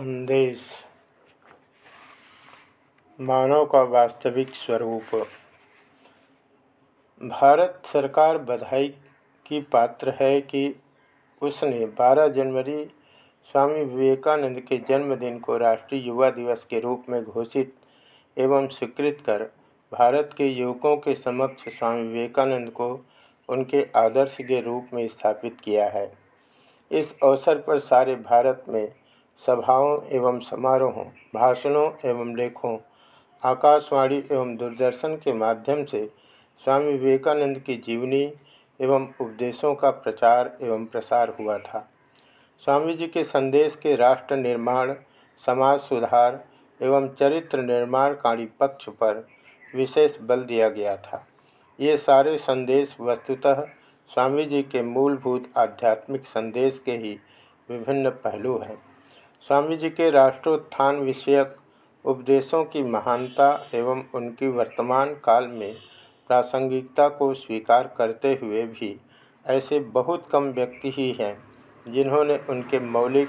संदेश। मानव का वास्तविक स्वरूप। भारत सरकार बधाई की पात्र है कि उसने 12 जनवरी स्वामी विवेकानंद के जन्मदिन को राष्ट्रीय युवा दिवस के रूप में घोषित एवं स्वीकृत कर भारत के युवकों के समक्ष स्वामी विवेकानंद को उनके आदर्श के रूप में स्थापित किया है। इस अवसर पर सारे भारत में सभाओं एवं समारोहों, भाषणों एवं लेखों, आकाशवाणी एवं दूरदर्शन के माध्यम से स्वामी विवेकानंद की जीवनी एवं उपदेशों का प्रचार एवं प्रसार हुआ था। स्वामी जी के संदेश के राष्ट्र निर्माण, समाज सुधार एवं चरित्र निर्माणकारी पक्ष पर विशेष बल दिया गया था। ये सारे संदेश वस्तुतः स्वामी जी के मूलभूत आध्यात्मिक संदेश के ही विभिन्न पहलू हैं। स्वामी जी के राष्ट्रोत्थान विषयक उपदेशों की महानता एवं उनकी वर्तमान काल में प्रासंगिकता को स्वीकार करते हुए भी ऐसे बहुत कम व्यक्ति ही हैं, जिन्होंने उनके मौलिक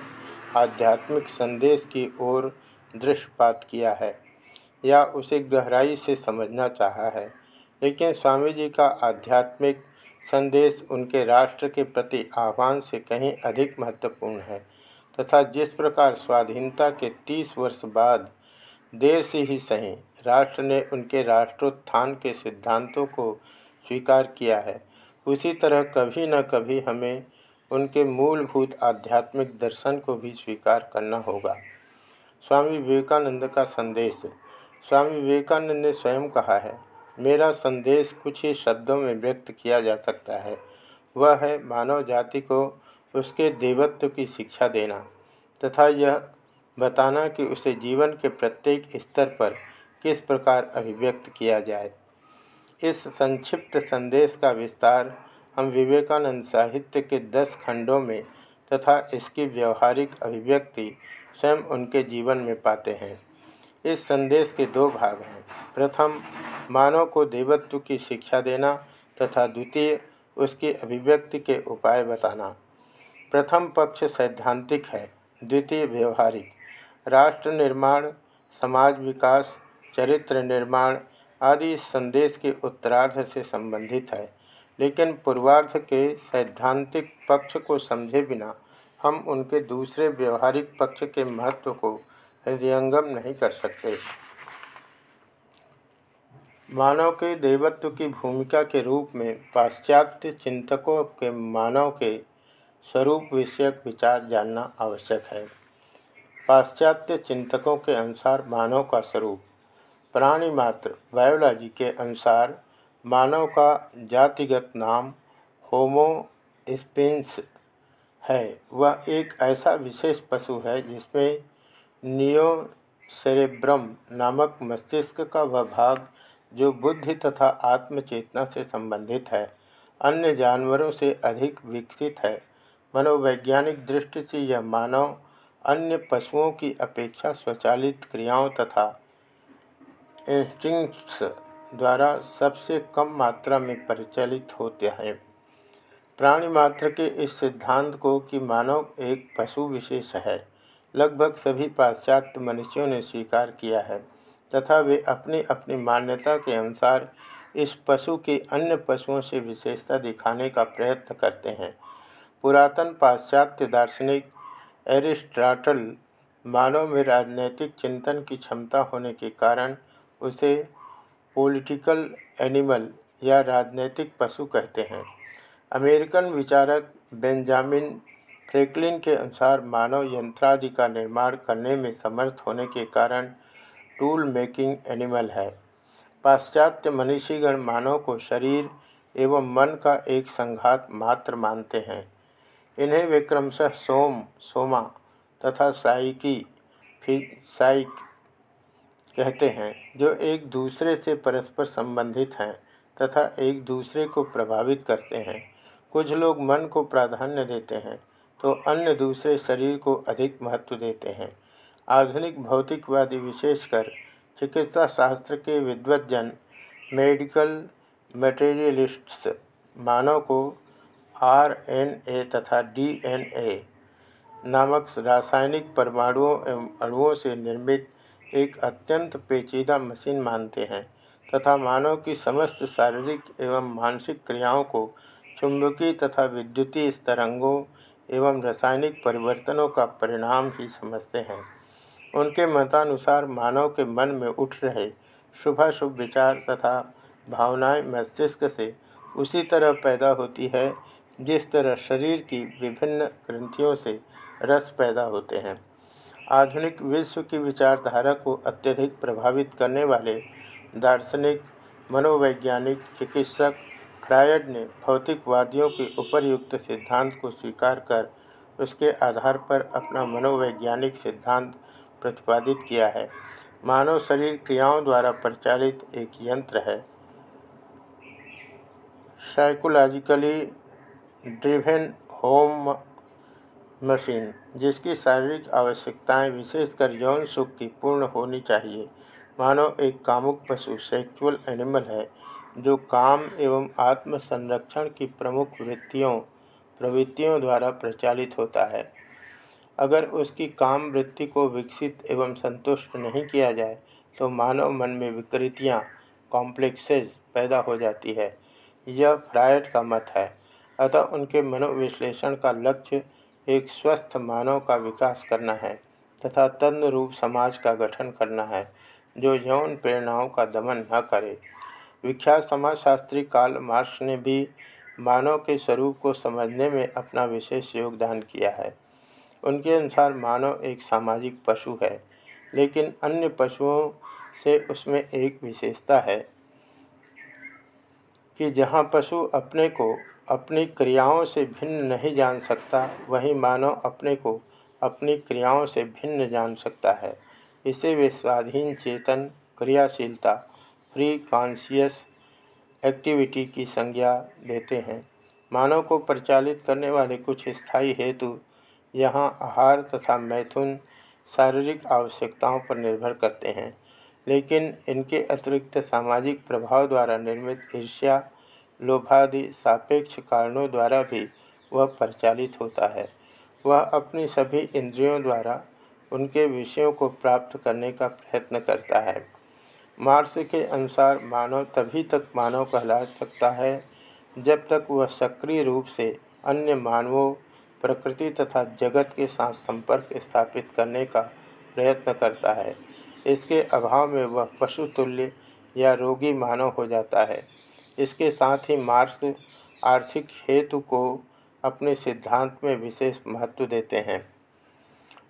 आध्यात्मिक संदेश की ओर दृष्टिपात किया है या उसे गहराई से समझना चाहा है। लेकिन स्वामी जी का आध्यात्मिक संदेश उनके राष्ट्र के प्रति आह्वान से कहीं अधिक महत्वपूर्ण है। तथा जिस प्रकार स्वाधीनता के तीस वर्ष बाद देर से ही सही राष्ट्र ने उनके राष्ट्रोत्थान के सिद्धांतों को स्वीकार किया है, उसी तरह कभी न कभी हमें उनके मूलभूत आध्यात्मिक दर्शन को भी स्वीकार करना होगा। स्वामी विवेकानंद का संदेश। स्वामी विवेकानंद ने स्वयं कहा है, मेरा संदेश कुछ ही शब्दों में व्यक्त किया जा सकता है। वह है मानव जाति को उसके देवत्व की शिक्षा देना तथा यह बताना कि उसे जीवन के प्रत्येक स्तर पर किस प्रकार अभिव्यक्त किया जाए। इस संक्षिप्त संदेश का विस्तार हम विवेकानंद साहित्य के दस खंडों में तथा इसकी व्यवहारिक अभिव्यक्ति स्वयं उनके जीवन में पाते हैं। इस संदेश के दो भाग हैं। प्रथम, मानव को देवत्व की शिक्षा देना तथा द्वितीय, उसकी अभिव्यक्ति के उपाय बताना। प्रथम पक्ष सैद्धांतिक है, द्वितीय व्यवहारिक। राष्ट्र निर्माण, समाज विकास, चरित्र निर्माण आदि संदेश के उत्तरार्ध से संबंधित है, लेकिन पूर्वार्ध के सैद्धांतिक पक्ष को समझे बिना हम उनके दूसरे व्यवहारिक पक्ष के महत्व को हृदयंगम नहीं कर सकते। मानव के देवत्व की भूमिका के रूप में पाश्चात्य चिंतकों के मानव के स्वरूप विषयक विचार जानना आवश्यक है। पाश्चात्य चिंतकों के अनुसार मानव का स्वरूप, प्राणी मात्र बायोलॉजी के अनुसार मानव का जातिगत नाम होमो स्पेंस है। वह एक ऐसा विशेष पशु है जिसमें नियो सेरेब्रम नामक मस्तिष्क का वह भाग जो बुद्धि तथा आत्मचेतना से संबंधित है, अन्य जानवरों से अधिक विकसित है। मनोवैज्ञानिक दृष्टि से यह मानव, अन्य पशुओं की अपेक्षा स्वचालित क्रियाओं तथा इंस्टिंक्ट्स द्वारा सबसे कम मात्रा में परिचालित होते हैं। प्राणी मात्र के इस सिद्धांत को कि मानव एक पशु विशेष है, लगभग सभी पाश्चात्य मनुष्यों ने स्वीकार किया है, तथा वे अपनी अपनी मान्यता के अनुसार इस पशु के अन्य पशुओं से विशेषता दिखाने का प्रयत्न करते हैं। पुरातन पाश्चात्य दार्शनिक एरिस्टाटल मानव में राजनैतिक चिंतन की क्षमता होने के कारण उसे पॉलिटिकल एनिमल या राजनैतिक पशु कहते हैं। अमेरिकन विचारक बेंजामिन फ्रैंकलिन के अनुसार मानव यंत्रादि का निर्माण करने में समर्थ होने के कारण टूल मेकिंग एनिमल है। पाश्चात्य मनीषीगण मानव को शरीर एवं मन का एक संघात मात्र मानते हैं। इन्हें वे क्रमशः सोम, सोमा तथा साइकी साइक कहते हैं, जो एक दूसरे से परस्पर संबंधित हैं तथा एक दूसरे को प्रभावित करते हैं। कुछ लोग मन को प्राधान्य देते हैं तो अन्य दूसरे शरीर को अधिक महत्व देते हैं। आधुनिक भौतिकवादी विशेषकर चिकित्सा शास्त्र के विद्वजन मेडिकल मटेरियलिस्ट्स मानव को आर एन ए तथा डी एन ए नामक रासायनिक परमाणुओं एवं अणुओं से निर्मित एक अत्यंत पेचीदा मशीन मानते हैं तथा मानव की समस्त शारीरिक एवं मानसिक क्रियाओं को चुंबकीय तथा विद्युतीय तरंगों एवं रासायनिक परिवर्तनों का परिणाम ही समझते हैं। उनके मतानुसार मानव के मन में उठ रहे शुभाशुभ विचार तथा भावनाएँ मस्तिष्क से उसी तरह पैदा होती है जिस तरह शरीर की विभिन्न ग्रंथियों से रस पैदा होते हैं। आधुनिक विश्व की विचारधारा को अत्यधिक प्रभावित करने वाले दार्शनिक, मनोवैज्ञानिक, चिकित्सक फ्रायड ने भौतिकवादियों के उपरयुक्त सिद्धांत को स्वीकार कर उसके आधार पर अपना मनोवैज्ञानिक सिद्धांत प्रतिपादित किया है। मानव शरीर क्रियाओं द्वारा परिचालित एक यंत्र है। साइकोलॉजिकली ड्रिवेन होम मशीन, जिसकी शारीरिक आवश्यकताएँ विशेषकर यौन सुख की पूर्ण होनी चाहिए। मानव एक कामुक पशु सेक्सुअल एनिमल है, जो काम एवं आत्म संरक्षण की प्रमुख वृत्तियों, प्रवृत्तियों द्वारा प्रचालित होता है। अगर उसकी काम वृत्ति को विकसित एवं संतुष्ट नहीं किया जाए तो मानव मन में विकृतियाँ कॉम्प्लेक्सेज पैदा हो जाती है। यह फ्रायड का मत है। अतः उनके मनोविश्लेषण का लक्ष्य एक स्वस्थ मानव का विकास करना है तथा तदनुरूप समाज का गठन करना है, जो यौन प्रेरणाओं का दमन न करे। विख्यात समाजशास्त्री काल मार्क्स ने भी मानव के स्वरूप को समझने में अपना विशेष योगदान किया है। उनके अनुसार मानव एक सामाजिक पशु है, लेकिन अन्य पशुओं से उसमें एक विशेषता है कि जहाँ पशु अपने को अपनी क्रियाओं से भिन्न नहीं जान सकता, वहीं मानव अपने को अपनी क्रियाओं से भिन्न जान सकता है। इसे वे स्वाधीन, चेतन, क्रियाशीलता फ्री कॉन्शियस एक्टिविटी की संज्ञा देते हैं। मानव को परिचालित करने वाले कुछ स्थायी हेतु यहाँ आहार तथा मैथुन शारीरिक आवश्यकताओं पर निर्भर करते हैं, लेकिन इनके अतिरिक्त सामाजिक प्रभाव द्वारा निर्मित ईर्ष्या लोभादि सापेक्ष कारणों द्वारा भी वह परिचालित होता है। वह अपनी सभी इंद्रियों द्वारा उनके विषयों को प्राप्त करने का प्रयत्न करता है। मार्स के अनुसार मानव तभी तक मानव कहला सकता है, जब तक वह सक्रिय रूप से अन्य मानवों, प्रकृति तथा जगत के साथ संपर्क स्थापित करने का प्रयत्न करता है। इसके अभाव में वह पशु तुल्य या रोगी मानव हो जाता है। इसके साथ ही मार्क्स आर्थिक हेतु को अपने सिद्धांत में विशेष महत्व देते हैं।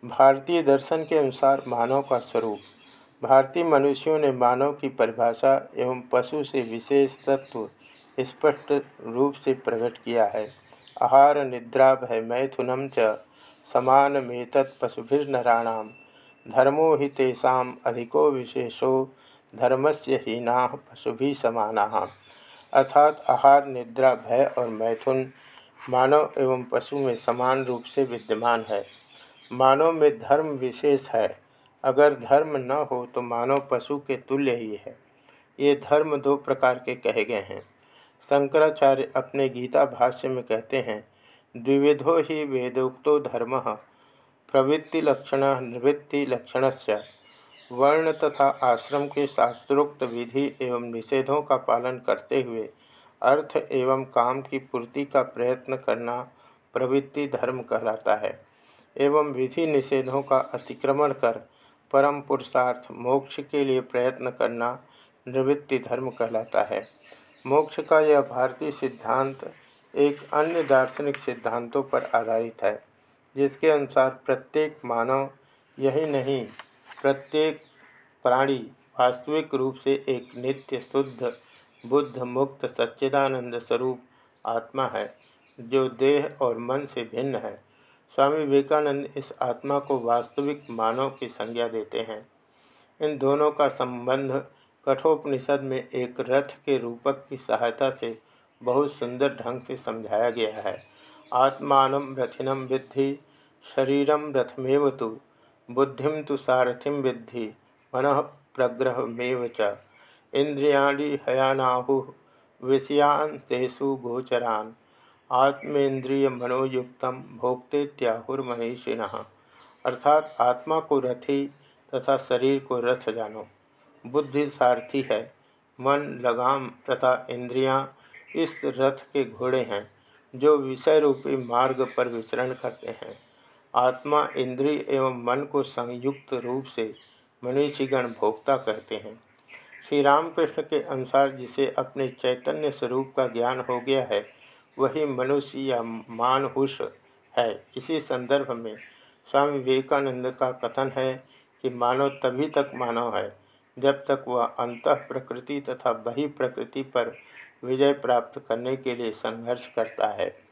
भारतीय दर्शन के अनुसार मानव का स्वरूप। भारतीय मनुष्यों ने मानव की परिभाषा एवं पशु से विशेष तत्व स्पष्ट रूप से प्रकट किया है। आहार निद्रा भय मैथुनम च समान समानमेतत् पशुभिर्नराणाम। धर्मो ही तेषा अधिको विशेषो धर्मस्य हीना पशुभि समाना। अर्थात आहार निद्रा, भय और मैथुन मानव एवं पशु में समान रूप से विद्यमान है। मानव में धर्म विशेष है। अगर धर्म न हो तो मानव पशु के तुल्य ही है। ये धर्म दो प्रकार के कहे गए हैं। शंकराचार्य अपने गीता भाष्य में कहते हैं, द्विविधो ही वेदोक्तो धर्म, प्रवृत्ति लक्षण निवृत्ति लक्षण वर्ण तथा आश्रम के शास्त्रोक्त विधि एवं निषेधों का पालन करते हुए, अर्थ एवं काम की पूर्ति का प्रयत्न करना प्रवृत्ति धर्म कहलाता है। एवं विधि निषेधों का अतिक्रमण कर परम पुरुषार्थ, मोक्ष के लिए प्रयत्न करना निवृत्ति धर्म कहलाता है। मोक्ष का यह भारतीय सिद्धांत एक अन्य दार्शनिक सिद्धांतों पर आधारित है, जिसके अनुसार प्रत्येक मानव, यही नहीं प्रत्येक प्राणी वास्तविक रूप से एक नित्य, शुद्ध, बुद्ध, मुक्त, सच्चिदानंद स्वरूप आत्मा है, जो देह और मन से भिन्न है। स्वामी विवेकानंद इस आत्मा को वास्तविक मानव की संज्ञा देते हैं। इन दोनों का संबंध कठोपनिषद में एक रथ के रूपक की सहायता से बहुत सुंदर ढंग से समझाया गया है। आत्मान रथिनम विद्धि शरीरम रथमेव तो। बुद्धि तो सारथिम विद्धि, मन प्रग्रहमेव च। इंद्रियाणि हयानाहु विषयान गोचरान आत्मेन्द्रिय मनोयुक्त भोक्तेत्याहुर्मनीषिण अर्थात आत्मा को रथी तथा शरीर को रथ जानो। बुद्धि सारथी है, मन लगाम तथा इंद्रियाँ इस रथ के घोड़े हैं, जो विषय रूपी मार्ग पर विचरण करते हैं। आत्मा इंद्रिय एवं मन को संयुक्त रूप से मनीषीगण भोक्ता कहते हैं। श्री रामकृष्ण के अनुसार जिसे अपने चैतन्य स्वरूप का ज्ञान हो गया है, वही मनुष्य या मानहुष है। इसी संदर्भ में स्वामी विवेकानंद का कथन है कि मानव तभी तक मानव है जब तक वह अंत प्रकृति तथा बही प्रकृति पर विजय प्राप्त करने के लिए संघर्ष करता है।